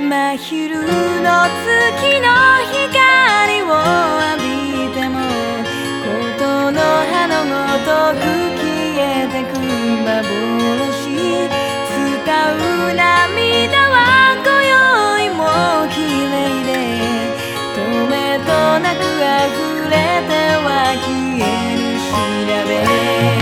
سی نو گر ماں ن تو ببشی سوتا می نوا دو تمہیں تو نو گول ثیلے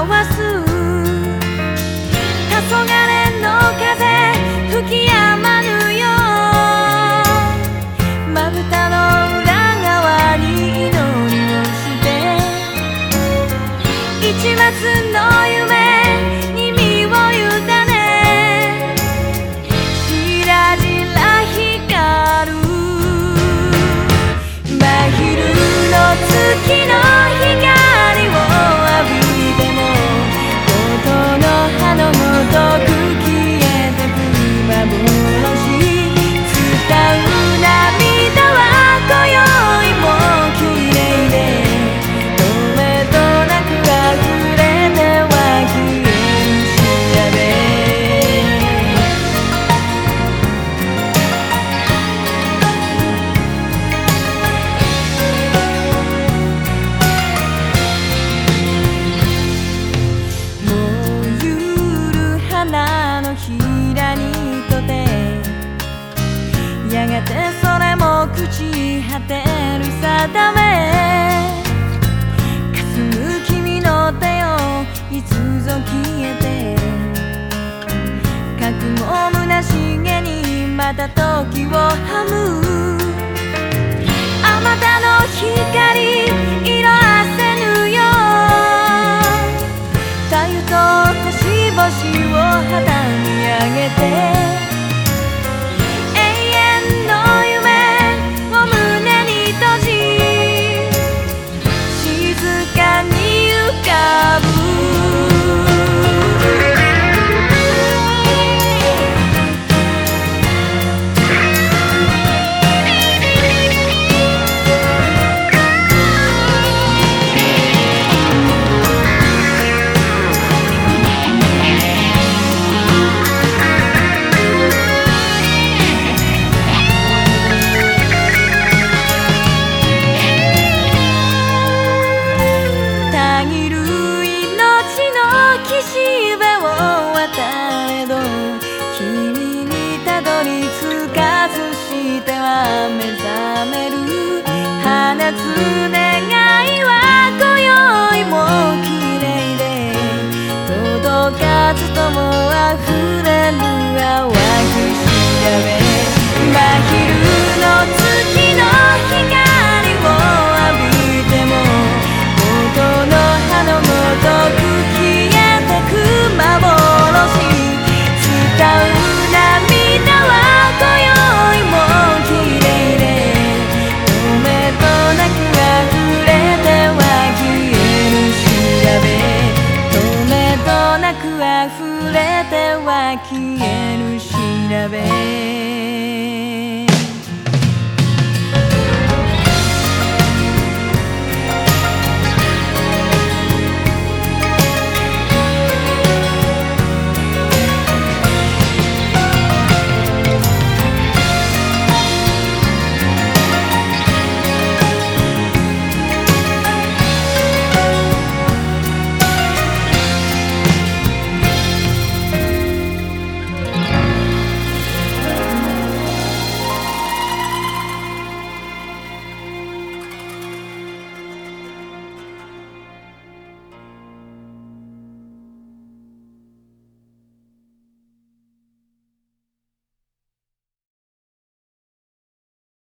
交わす黄昏。چی رخ نا سنیما ٹکوان「ともあふれぬ泡」نوش ہے